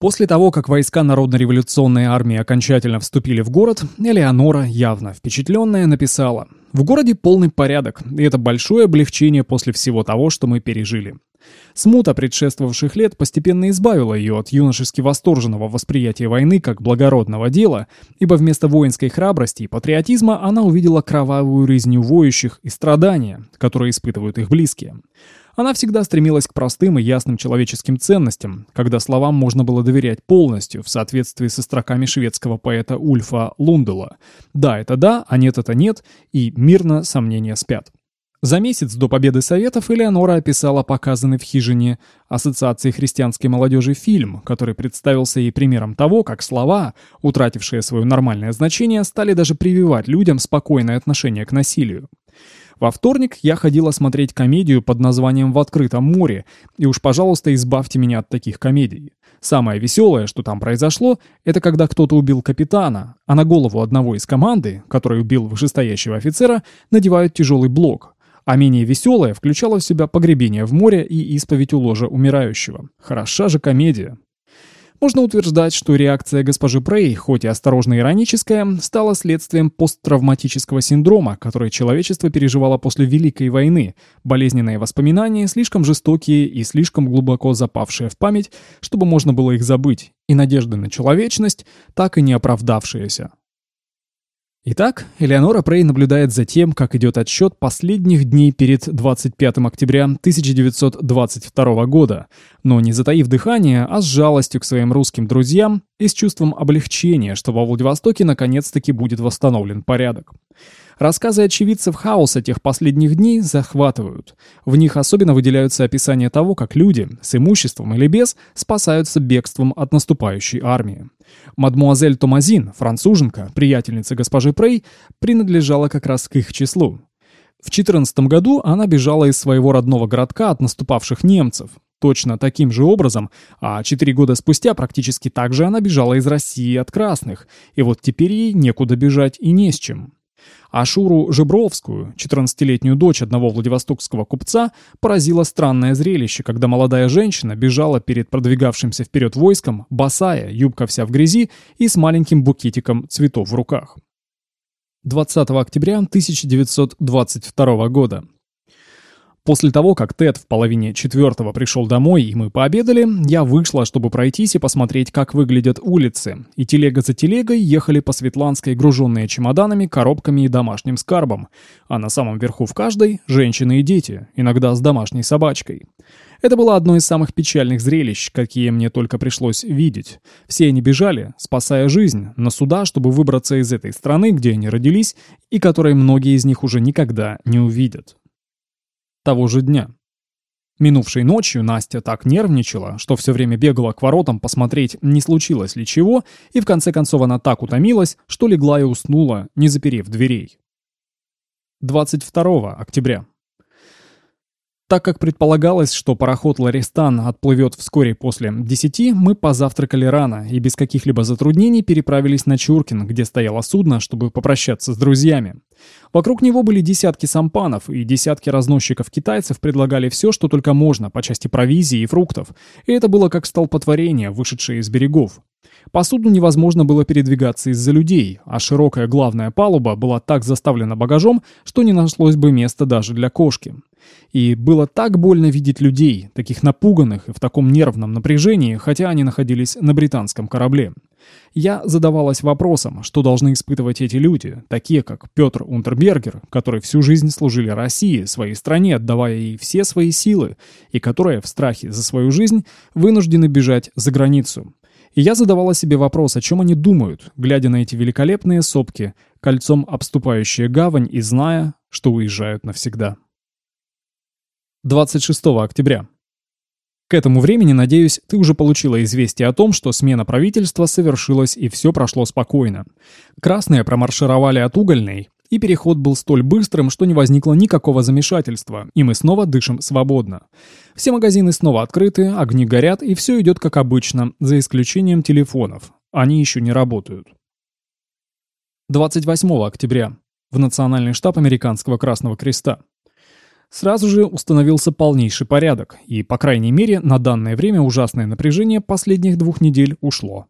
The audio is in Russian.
После того, как войска Народно-революционной армии окончательно вступили в город, Элеонора, явно впечатленная, написала «В городе полный порядок, и это большое облегчение после всего того, что мы пережили». Смута предшествовавших лет постепенно избавила ее от юношески восторженного восприятия войны как благородного дела, ибо вместо воинской храбрости и патриотизма она увидела кровавую резню воющих и страдания, которые испытывают их близкие. Она всегда стремилась к простым и ясным человеческим ценностям, когда словам можно было доверять полностью, в соответствии со строками шведского поэта Ульфа Лундела. «Да, это да, а нет, это нет», и «мирно сомнения спят». За месяц до победы Советов Элеонора описала показанный в хижине Ассоциации христианской молодежи фильм, который представился ей примером того, как слова, утратившие свое нормальное значение, стали даже прививать людям спокойное отношение к насилию. Во вторник я ходила смотреть комедию под названием «В открытом море», и уж, пожалуйста, избавьте меня от таких комедий. Самое веселое, что там произошло, это когда кто-то убил капитана, а на голову одного из команды, который убил вышестоящего офицера, надевают тяжелый блок. А менее веселое включало в себя погребение в море и исповедь у ложа умирающего. Хороша же комедия. Можно утверждать, что реакция госпожи Прей, хоть и осторожно ироническая, стала следствием посттравматического синдрома, который человечество переживало после Великой войны, болезненные воспоминания, слишком жестокие и слишком глубоко запавшие в память, чтобы можно было их забыть, и надежды на человечность, так и не оправдавшиеся. Итак, Элеонора Прей наблюдает за тем, как идет отсчет последних дней перед 25 октября 1922 года, но не затаив дыхание, а с жалостью к своим русским друзьям и с чувством облегчения, что во Владивостоке наконец-таки будет восстановлен порядок. Рассказы очевидцев хаоса тех последних дней захватывают. В них особенно выделяются описания того, как люди, с имуществом или без, спасаются бегством от наступающей армии. Мадмуазель Томазин, француженка, приятельница госпожи Прей, принадлежала как раз к их числу. В 14 году она бежала из своего родного городка от наступавших немцев. Точно таким же образом, а четыре года спустя практически так же она бежала из России от красных, и вот теперь ей некуда бежать и не с чем. Ашуру Жебровскую, 14-летнюю дочь одного владивостокского купца, поразило странное зрелище, когда молодая женщина бежала перед продвигавшимся вперед войском, босая, юбка вся в грязи и с маленьким букетиком цветов в руках. 20 октября 1922 года. После того, как Тед в половине четвертого пришел домой и мы пообедали, я вышла, чтобы пройтись и посмотреть, как выглядят улицы. И телега за телегой ехали по Светланской, груженные чемоданами, коробками и домашним скарбом. А на самом верху в каждой – женщины и дети, иногда с домашней собачкой. Это было одно из самых печальных зрелищ, какие мне только пришлось видеть. Все они бежали, спасая жизнь, на суда, чтобы выбраться из этой страны, где они родились, и которой многие из них уже никогда не увидят того же дня. Минувшей ночью Настя так нервничала, что все время бегала к воротам посмотреть, не случилось ли чего, и в конце концов она так утомилась, что легла и уснула, не заперев дверей. 22 октября. Так как предполагалось, что пароход «Ларистан» отплывет вскоре после 10, мы позавтракали рано и без каких-либо затруднений переправились на Чуркин, где стояло судно, чтобы попрощаться с друзьями. Вокруг него были десятки сампанов, и десятки разносчиков-китайцев предлагали все, что только можно, по части провизии и фруктов, и это было как столпотворение, вышедшее из берегов. По судну невозможно было передвигаться из-за людей, а широкая главная палуба была так заставлена багажом, что не нашлось бы места даже для кошки. И было так больно видеть людей, таких напуганных и в таком нервном напряжении, хотя они находились на британском корабле. Я задавалась вопросом, что должны испытывать эти люди, такие как Петр Унтербергер, которые всю жизнь служили России, своей стране, отдавая ей все свои силы, и которые в страхе за свою жизнь вынуждены бежать за границу. И я задавала себе вопрос, о чем они думают, глядя на эти великолепные сопки, кольцом обступающие гавань и зная, что уезжают навсегда. 26 октября. К этому времени, надеюсь, ты уже получила известие о том, что смена правительства совершилась и все прошло спокойно. Красные промаршировали от угольной, и переход был столь быстрым, что не возникло никакого замешательства, и мы снова дышим свободно. Все магазины снова открыты, огни горят, и все идет как обычно, за исключением телефонов. Они еще не работают. 28 октября. В Национальный штаб Американского Красного Креста. Сразу же установился полнейший порядок, и, по крайней мере, на данное время ужасное напряжение последних двух недель ушло.